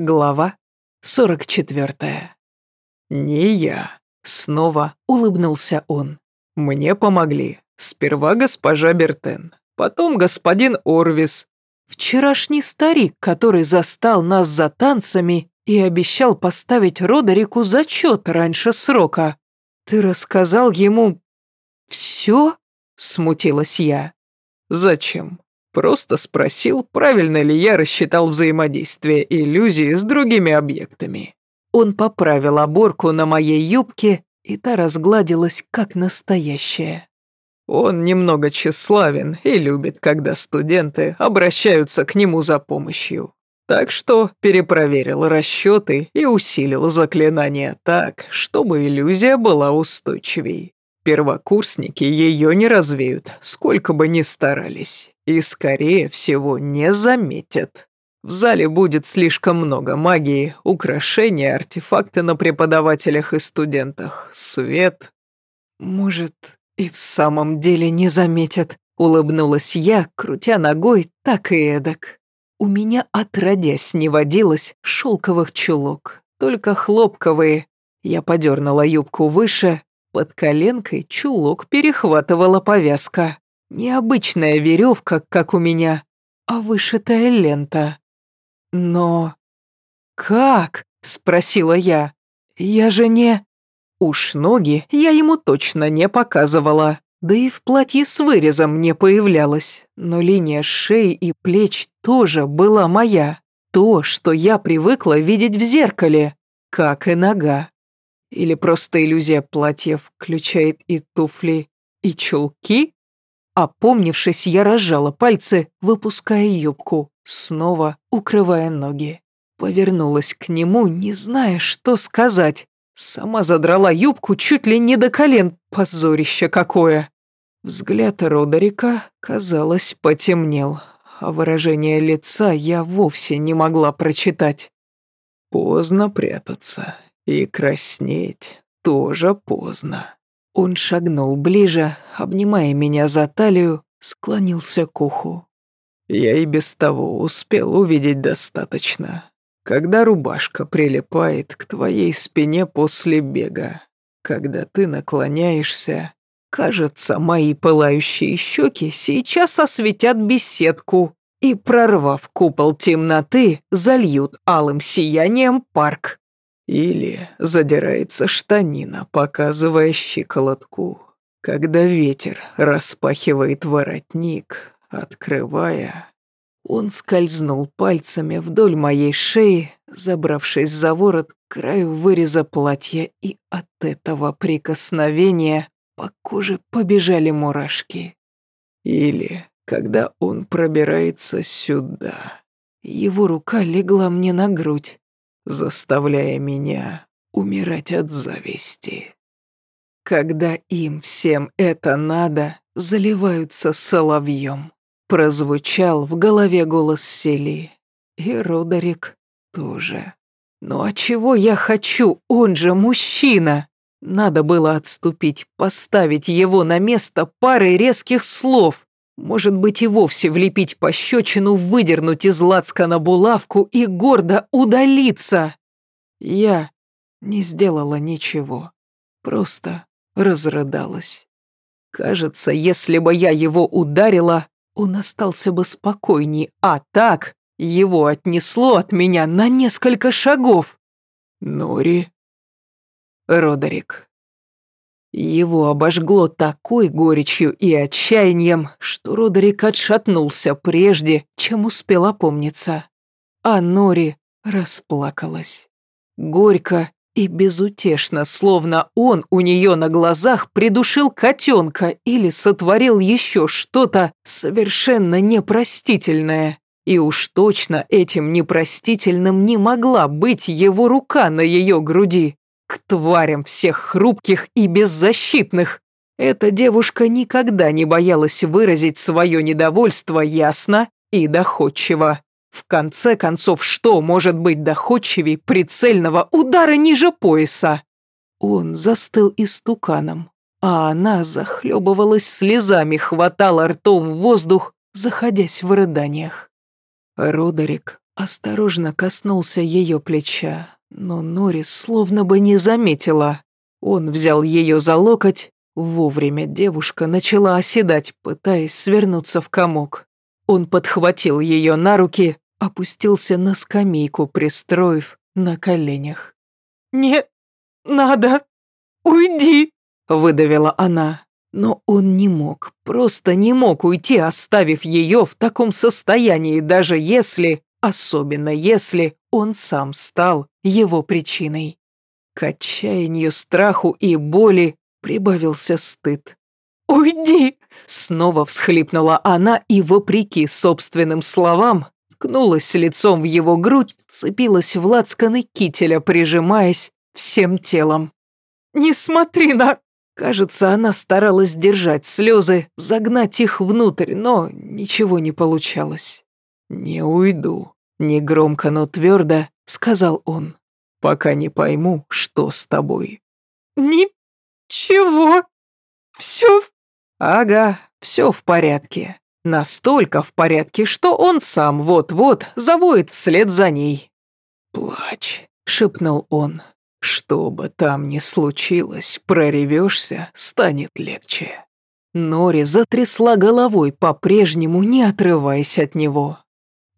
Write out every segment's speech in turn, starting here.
Глава 44. «Не я», — снова улыбнулся он. «Мне помогли. Сперва госпожа Бертен, потом господин Орвис. Вчерашний старик, который застал нас за танцами и обещал поставить Родерику зачет раньше срока. Ты рассказал ему... все?» — смутилась я. «Зачем? Просто спросил, правильно ли я рассчитал взаимодействие иллюзии с другими объектами. Он поправил оборку на моей юбке, и та разгладилась, как настоящая. Он немного тщеславен и любит, когда студенты обращаются к нему за помощью. Так что перепроверил расчеты и усилил заклинание так, чтобы иллюзия была устойчивей. Первокурсники ее не развеют, сколько бы ни старались, и, скорее всего, не заметят. В зале будет слишком много магии, украшения, артефакты на преподавателях и студентах, свет. Может, и в самом деле не заметят, улыбнулась я, крутя ногой так и эдак. У меня отродясь не водилось шелковых чулок, только хлопковые. Я подернула юбку выше, под коленкой чулок перехватывала повязка. Необычная веревка, как у меня, а вышитая лента. Но... «Как?» — спросила я. «Я же не...» Уж ноги я ему точно не показывала, да и в платье с вырезом не появлялась, но линия шеи и плеч тоже была моя. То, что я привыкла видеть в зеркале, как и нога. Или просто иллюзия платья включает и туфли, и чулки? Опомнившись, я разжала пальцы, выпуская юбку, снова укрывая ноги. Повернулась к нему, не зная, что сказать. Сама задрала юбку чуть ли не до колен, позорище какое. Взгляд Родерика, казалось, потемнел, а выражение лица я вовсе не могла прочитать. «Поздно прятаться», и краснеть тоже поздно. Он шагнул ближе, обнимая меня за талию, склонился к уху. Я и без того успел увидеть достаточно. Когда рубашка прилипает к твоей спине после бега, когда ты наклоняешься, кажется, мои пылающие щеки сейчас осветят беседку и, прорвав купол темноты, зальют алым сиянием парк. Или задирается штанина, показывая щиколотку. Когда ветер распахивает воротник, открывая... Он скользнул пальцами вдоль моей шеи, забравшись за ворот к краю выреза платья, и от этого прикосновения по коже побежали мурашки. Или когда он пробирается сюда. Его рука легла мне на грудь, заставляя меня умирать от зависти. Когда им всем это надо, заливаются соловьем. Прозвучал в голове голос Сели. И Родерик тоже. Ну а чего я хочу? Он же мужчина. Надо было отступить, поставить его на место парой резких слов. Может быть, и вовсе влепить пощечину, выдернуть из лацкана булавку и гордо удалиться. Я не сделала ничего, просто разрыдалась. Кажется, если бы я его ударила, он остался бы спокойней, а так его отнесло от меня на несколько шагов. Нори. Родерик. Его обожгло такой горечью и отчаянием, что Родерик отшатнулся прежде, чем успел опомниться. А Нори расплакалась. Горько и безутешно, словно он у нее на глазах придушил котенка или сотворил еще что-то совершенно непростительное. И уж точно этим непростительным не могла быть его рука на ее груди. К тварям всех хрупких и беззащитных. Эта девушка никогда не боялась выразить свое недовольство ясно и доходчиво. В конце концов, что может быть доходчивей прицельного удара ниже пояса? Он застыл истуканом, а она захлебывалась слезами, хватала ртом в воздух, заходясь в рыданиях. Родерик осторожно коснулся ее плеча, но Норис словно бы не заметила. Он взял ее за локоть, вовремя девушка начала оседать, пытаясь свернуться в комок. Он подхватил ее на руки, опустился на скамейку, пристроив на коленях. «Не надо, уйди!» – выдавила она. Но он не мог, просто не мог уйти, оставив ее в таком состоянии, даже если, особенно если, он сам стал его причиной. К отчаянию, страху и боли прибавился стыд. «Уйди!» — снова всхлипнула она и, вопреки собственным словам, ткнулась лицом в его грудь, вцепилась в лацканы кителя, прижимаясь всем телом. «Не смотри на...» Кажется, она старалась держать слезы, загнать их внутрь, но ничего не получалось. «Не уйду», — негромко, но твердо сказал он, «пока не пойму, что с тобой». «Ничего, все в...» «Ага, все в порядке. Настолько в порядке, что он сам вот-вот завоет вслед за ней». «Плачь», — шепнул он. Что бы там ни случилось, проревешься, станет легче. Нори затрясла головой, по-прежнему не отрываясь от него.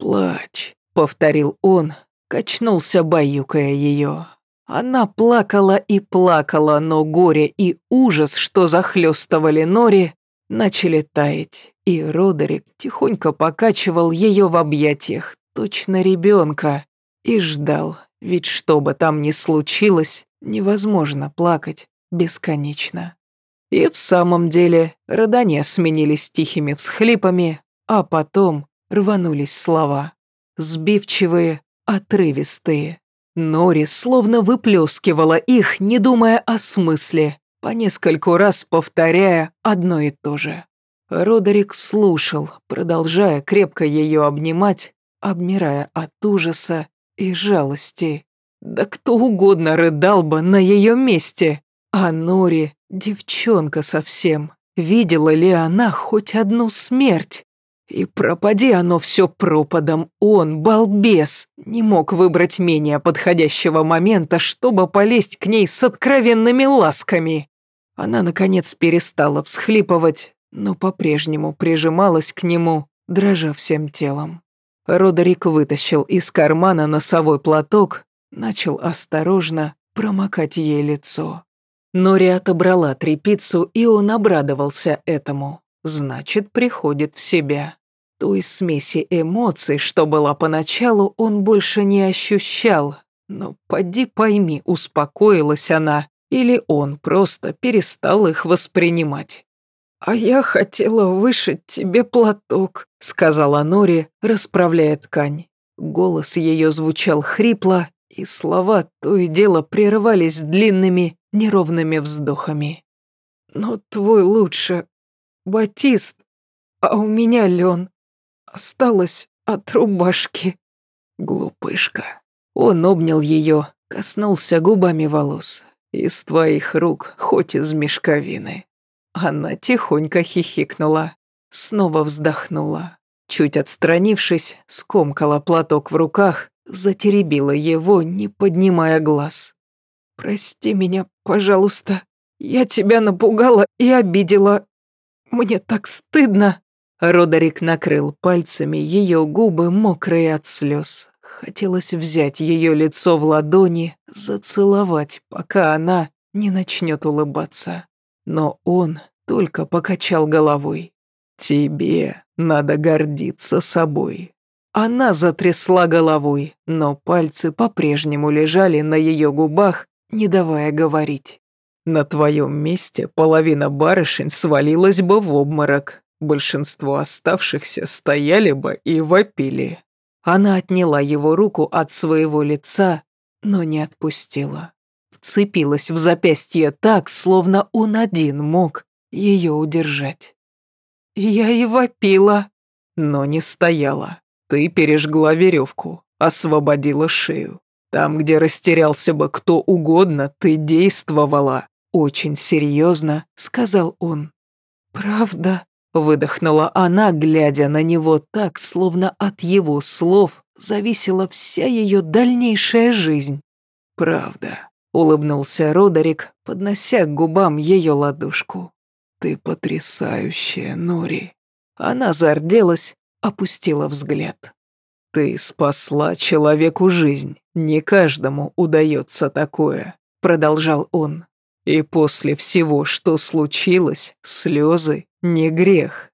«Плачь», — повторил он, качнулся, баюкая ее. Она плакала и плакала, но горе и ужас, что захлестывали Нори, начали таять, и Родерик тихонько покачивал ее в объятиях, точно ребенка, и ждал, ведь что бы там ни случилось, невозможно плакать бесконечно. И в самом деле рыдания сменились тихими всхлипами, а потом рванулись слова. Сбивчивые, отрывистые. Нори словно выплескивала их, не думая о смысле, по нескольку раз повторяя одно и то же. Родерик слушал, продолжая крепко ее обнимать, обмирая от ужаса и жалости. Да кто угодно рыдал бы на ее месте. А Нори – девчонка совсем. Видела ли она хоть одну смерть? И пропади оно все пропадом, он, балбес, не мог выбрать менее подходящего момента, чтобы полезть к ней с откровенными ласками. Она, наконец, перестала всхлипывать, но по-прежнему прижималась к нему, дрожа всем телом. Родерик вытащил из кармана носовой платок, начал осторожно промокать ей лицо. Нори отобрала трепицу, и он обрадовался этому. Значит, приходит в себя. Той смеси эмоций, что была поначалу, он больше не ощущал. Но поди пойми, успокоилась она, или он просто перестал их воспринимать. «А я хотела вышить тебе платок», — сказала Нори, расправляя ткань. Голос ее звучал хрипло, и слова то и дело прерывались длинными, неровными вздохами. «Но твой лучше, Батист, а у меня лен. Осталось от рубашки». Глупышка. Он обнял ее, коснулся губами волос. Из твоих рук, хоть из мешковины. Она тихонько хихикнула, снова вздохнула. Чуть отстранившись, скомкала платок в руках, затеребила его, не поднимая глаз. «Прости меня, пожалуйста. Я тебя напугала и обидела. Мне так стыдно». Родерик накрыл пальцами ее губы, мокрые от слез. Хотелось взять ее лицо в ладони, зацеловать, пока она не начнет улыбаться. Но он только покачал головой. «Тебе надо гордиться собой». Она затрясла головой, но пальцы по-прежнему лежали на ее губах, не давая говорить. «На твоем месте половина барышень свалилась бы в обморок, большинство оставшихся стояли бы и вопили». Она отняла его руку от своего лица, но не отпустила вцепилась в запястье так, словно он один мог ее удержать. Я и вопила, но не стояла. Ты пережгла веревку, освободила шею. Там, где растерялся бы кто угодно, ты действовала. Очень серьезно, сказал он. Правда? Выдохнула она, глядя на него так, словно от его слов зависела вся ее дальнейшая жизнь. «Правда», — улыбнулся Родерик, поднося к губам ее ладошку. «Ты потрясающая, Нори». Она зарделась, опустила взгляд. «Ты спасла человеку жизнь. Не каждому удается такое», — продолжал он. «И после всего, что случилось, слезы не грех».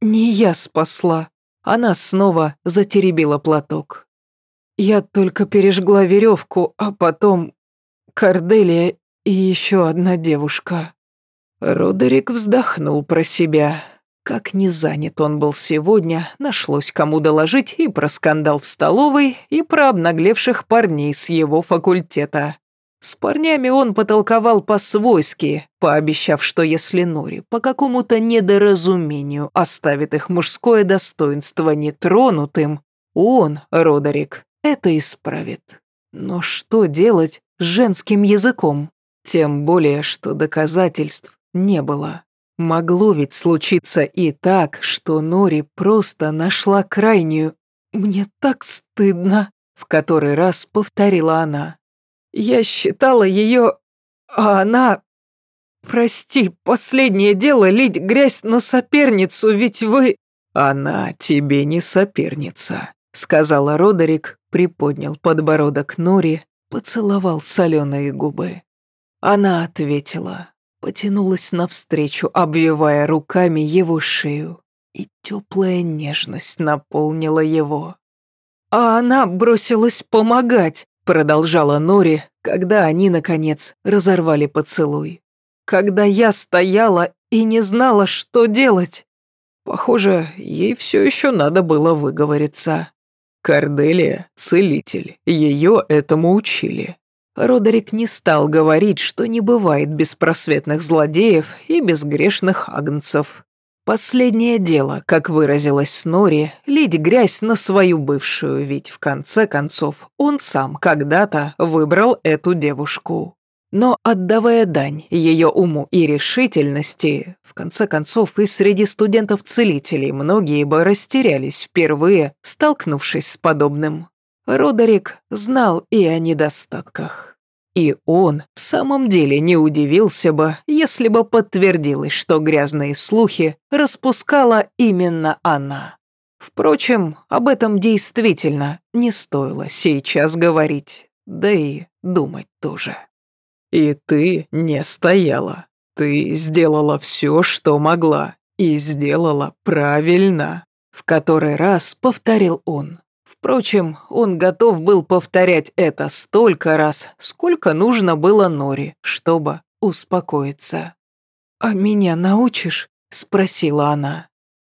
«Не я спасла». Она снова затеребила платок. «Я только пережгла веревку, а потом Корделия и еще одна девушка». Родерик вздохнул про себя. Как не занят он был сегодня, нашлось кому доложить и про скандал в столовой, и про обнаглевших парней с его факультета. С парнями он потолковал по-свойски, пообещав, что если Нори по какому-то недоразумению оставит их мужское достоинство нетронутым, он, Родерик, это исправит. Но что делать с женским языком? Тем более, что доказательств не было. Могло ведь случиться и так, что Нори просто нашла крайнюю. «Мне так стыдно», — в который раз повторила она. «Я считала ее... А она... Прости, последнее дело лить грязь на соперницу, ведь вы...» «Она тебе не соперница», — сказала Родерик, приподнял подбородок Нори, поцеловал соленые губы. Она ответила потянулась навстречу, обвивая руками его шею, и теплая нежность наполнила его. «А она бросилась помогать», — продолжала Нори, когда они, наконец, разорвали поцелуй. «Когда я стояла и не знала, что делать». Похоже, ей все еще надо было выговориться. Корделия — целитель, ее этому учили. Родерик не стал говорить, что не бывает беспросветных злодеев и безгрешных агнцев. Последнее дело, как выразилась Снори, лить грязь на свою бывшую, ведь в конце концов он сам когда-то выбрал эту девушку. Но отдавая дань ее уму и решительности, в конце концов и среди студентов-целителей многие бы растерялись впервые, столкнувшись с подобным. Родерик знал и о недостатках. И он в самом деле не удивился бы, если бы подтвердилось, что грязные слухи распускала именно она. Впрочем, об этом действительно не стоило сейчас говорить, да и думать тоже. «И ты не стояла. Ты сделала все, что могла, и сделала правильно», — в который раз повторил он. Впрочем, он готов был повторять это столько раз, сколько нужно было Нори, чтобы успокоиться. «А меня научишь?» – спросила она.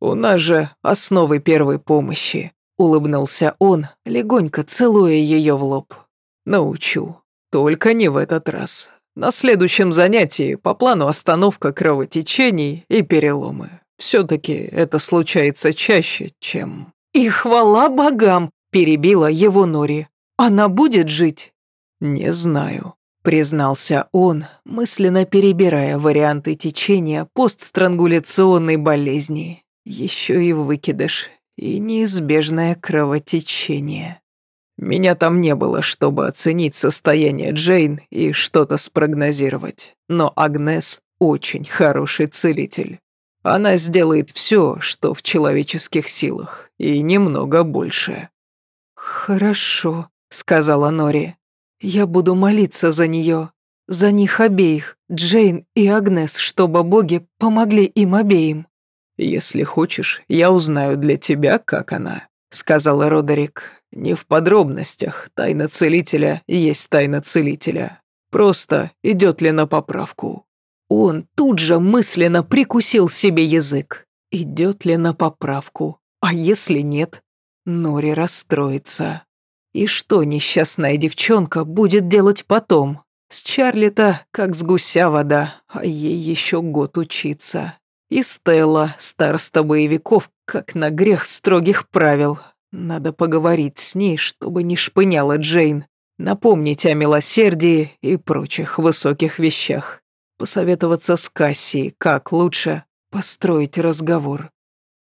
«У нас же основы первой помощи», – улыбнулся он, легонько целуя ее в лоб. «Научу. Только не в этот раз. На следующем занятии по плану остановка кровотечений и переломы. Все-таки это случается чаще, чем...» «И хвала богам!» Перебила его Нори. «Она будет жить?» «Не знаю», — признался он, мысленно перебирая варианты течения постстрангуляционной болезни. Еще и выкидыш, и неизбежное кровотечение. Меня там не было, чтобы оценить состояние Джейн и что-то спрогнозировать. Но Агнес очень хороший целитель. Она сделает все, что в человеческих силах, и немного больше. «Хорошо», — сказала Нори. «Я буду молиться за нее, за них обеих, Джейн и Агнес, чтобы боги помогли им обеим». «Если хочешь, я узнаю для тебя, как она», — сказала Родерик. «Не в подробностях. Тайна целителя есть тайна целителя. Просто идет ли на поправку». Он тут же мысленно прикусил себе язык. Идет ли на поправку? А если нет? Нори расстроится. И что несчастная девчонка будет делать потом? С Чарли-то как с гуся вода, а ей еще год учиться. И Стелла, староста боевиков, как на грех строгих правил. Надо поговорить с ней, чтобы не шпыняла Джейн. Напомнить о милосердии и прочих высоких вещах. Посоветоваться с Кассией, как лучше построить разговор.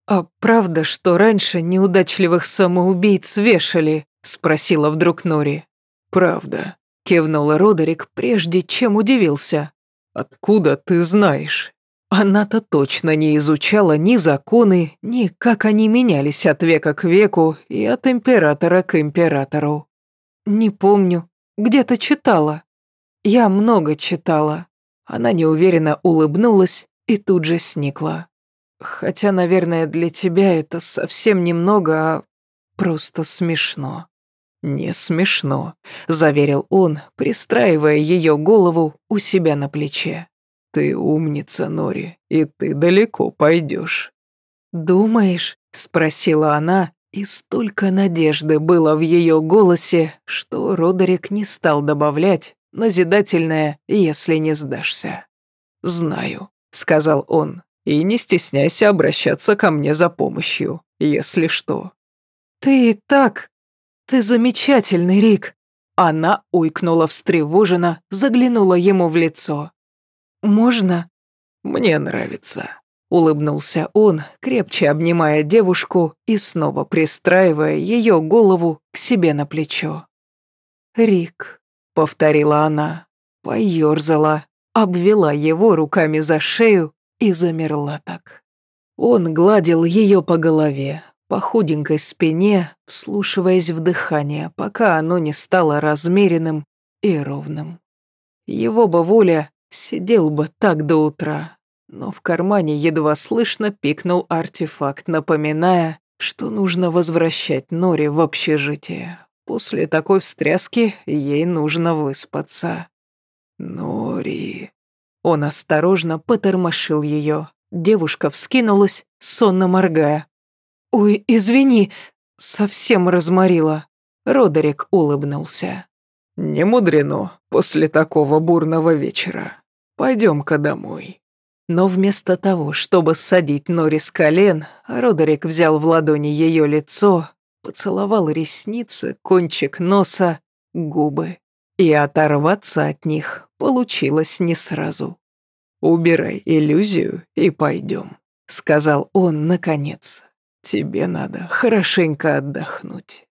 «А правда, что раньше неудачливых самоубийц вешали?» — спросила вдруг Нори. «Правда», — кивнул Родерик, прежде чем удивился. «Откуда ты знаешь?» Она-то точно не изучала ни законы, ни как они менялись от века к веку и от императора к императору. «Не помню. Где-то читала. Я много читала». Она неуверенно улыбнулась и тут же сникла. Хотя, наверное, для тебя это совсем немного, а просто смешно. Не смешно, заверил он, пристраивая ее голову у себя на плече. Ты умница, Нори, и ты далеко пойдешь. Думаешь? спросила она, и столько надежды было в ее голосе, что Родерик не стал добавлять назидательное, если не сдашься. «Знаю», — сказал он, и не стесняйся обращаться ко мне за помощью, если что». «Ты и так... Ты замечательный, Рик!» Она уйкнула встревоженно, заглянула ему в лицо. «Можно?» «Мне нравится», — улыбнулся он, крепче обнимая девушку и снова пристраивая ее голову к себе на плечо. «Рик», — повторила она, поерзала, обвела его руками за шею и замерла так. Он гладил ее по голове, по худенькой спине, вслушиваясь в дыхание, пока оно не стало размеренным и ровным. Его бы воля сидел бы так до утра, но в кармане едва слышно пикнул артефакт, напоминая, что нужно возвращать Нори в общежитие. После такой встряски ей нужно выспаться. Нори. Он осторожно потормошил ее. Девушка вскинулась, сонно моргая. «Ой, извини, совсем разморила». Родерик улыбнулся. «Не мудрено после такого бурного вечера. Пойдем-ка домой». Но вместо того, чтобы садить Нори с колен, Родерик взял в ладони ее лицо, поцеловал ресницы, кончик носа, губы. И оторваться от них получилось не сразу. «Убирай иллюзию и пойдем», — сказал он наконец. «Тебе надо хорошенько отдохнуть».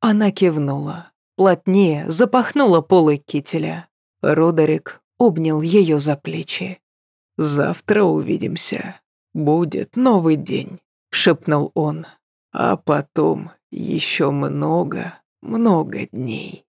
Она кивнула, плотнее запахнула полы кителя. Родерик обнял ее за плечи. «Завтра увидимся. Будет новый день», — шепнул он. «А потом еще много, много дней».